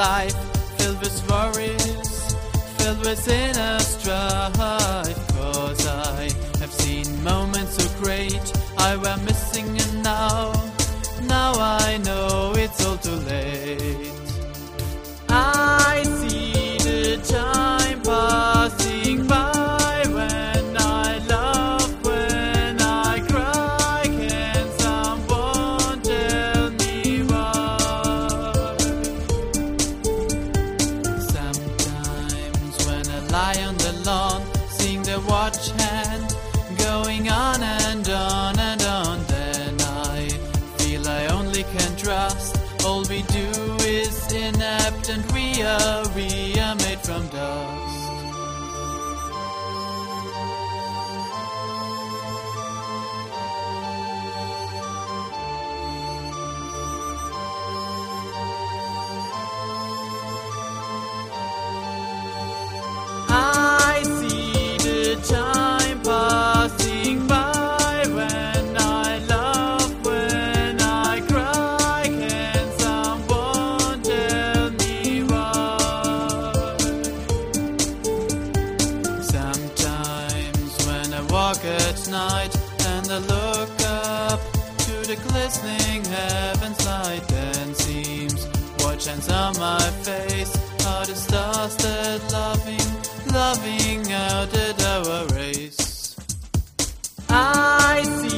life filled with worries, filled with inner strife. Cause I have seen moments so great I were missing, and now, lie on the lawn, seeing the watch hand going on and on and on, then I feel I only can trust. All we do is inept, and we are, we are made from dust. Walk at night and I look up to the glistening heavens light, then seems what shines on my face are the stars that loving, loving out our race. I see